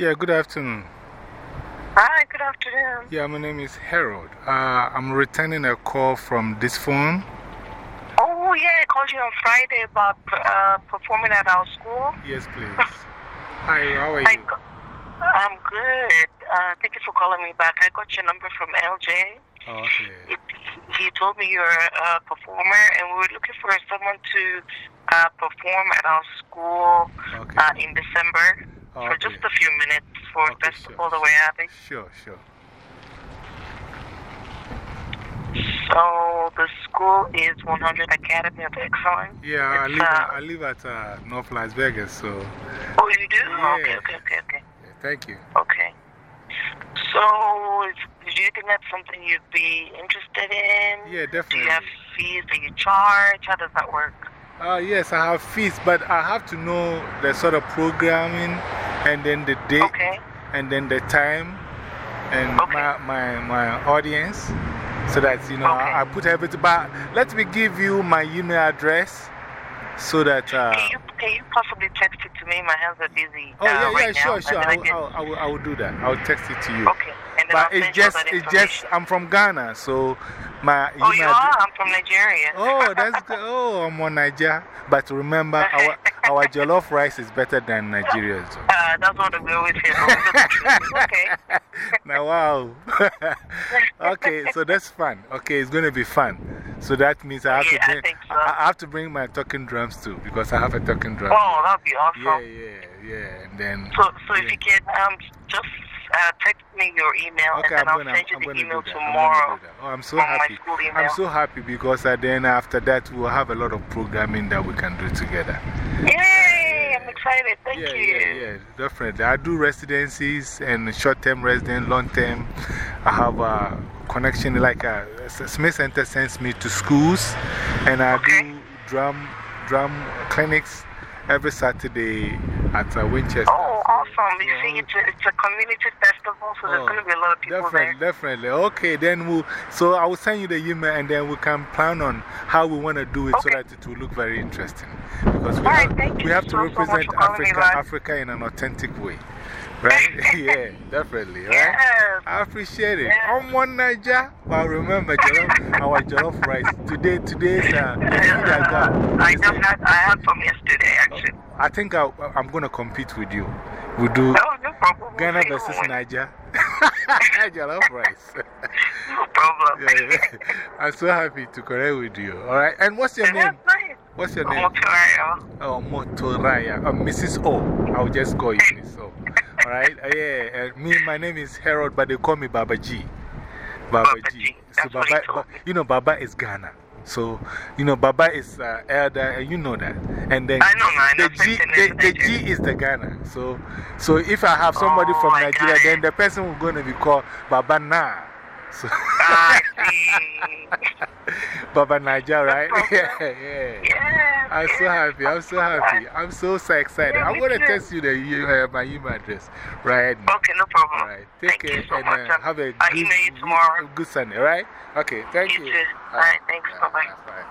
Yeah, good afternoon. Hi, good afternoon. Yeah, my name is Harold. Uh, I'm returning a call from this phone. Oh, yeah, I called you on Friday about uh, performing at our school. Yes, please. Hi, how are I you? I'm good. Uh, thank you for calling me back. I got your number from LJ. Okay. It, he told me you're a performer, and we were looking for someone to uh, perform at our school Okay. uh, in December for Okay. just a few minutes for Okay, Festival sure, the Way Abbey. Sure, sure. So the school is 100 Academy of Excellence. Yeah, I live, uh, at- I live at uh, North Las Vegas, so Oh, you do? Yeah. Okay, okay, okay, okay. yeah, thank you. Okay. So, is- do you think that's something you'd be interested in? Yeah, definitely. Do you have fees that you charge? How does that work? Uh, yes, I have fees, but I have to know the sort of programming and then the date Okay. and then the time and Okay. my, my, my audience so that, you know, Okay. I, I put everything. But let me give you my email address so that. Uh, Can you, can you possibly text to me? My hands are busy. oh, uh, yeah, yeah, now, sure, and sure. I I will, I, will, I, will, I will do that. I'll text it to you. Okay. And then But I'll it's just, it's just, I'm from Ghana, so my Oh, you are? I'm from Nigeria. Oh, that's good. Oh, I'm on Nigeria. But remember, our, our jollof rice is better than Nigeria's. Uh, that's what we always hear. okay. now, wow. okay, so that's fun. Okay, it's going to be fun. So that means I have, Yeah, to, bring, think so. I, I have to bring my talking drums too because I have a talking drum. Oh, that'd be awesome. yeah, yeah, yeah. And then. So, so if you can um, just uh, text me your email Okay, and then I'm I'll send you I'm the email do that. I'm gonna tomorrow that. Oh, I'm so happy. my school email. I'm so happy because uh, then after that we'll have a lot of programming that we can do together. Yay! Excited. Thank yeah, you. Yeah, yeah, definitely. I do residencies and short term residence, long term. I have a connection, like a, Smith Center sends me to schools, and I Okay. do drum, drum clinics every Saturday at uh, Winchester. Oh, So- awesome. You so see, it's a, it's a community festival, so there's Oh, going to be a lot of people Definitely, there. definitely. Okay, then we'll, so I will send you the email and then we can plan on how we want to do it so that it will look very interesting. Because we, right, have, thank we have to so, so much represent me Africa. Africa in an authentic way. Right? yeah, definitely. Right? Yes. I appreciate it. Yeah. On one Niger, well, remember jollof, our jollof rice. Today, today's uh, I. I had, I had some yesterday, actually. I think I, I'm going to compete with you. We do No, no. Ghana We'll see who versus wins. Niger. jollof rice. No problem. Yeah, yeah. I'm so happy to connect with you. All right. And what's your name? Nice. What's your name? Motorayo. Oh, Motoraya. Oh, Mrs. O. I'll just call you Miss O. All right. Uh, yeah. Uh, me, my name is Harold, but they call me Baba G. Baba, Baba G. G. So That's what he Baba, told Ba- me. you know, Baba is Ghana. So, you know, Baba is uh, elder, and you know that. And then I know, man. the G, the, the G is the Ghana. So, so if I have somebody Oh, from Nigeria, then the person will going to be called Baba Na. So, Baba Niger, right? problem. yeah, yeah. I'm so happy. I'm so happy. I'm so, so excited. Yeah, I'm going to text you the, you, uh, my email address right now. Okay, no problem. All right. Take Thank care you so and uh, have a good, good- Sunday, right? Okay, thank You you. All right, thanks. Bye-bye. Bye.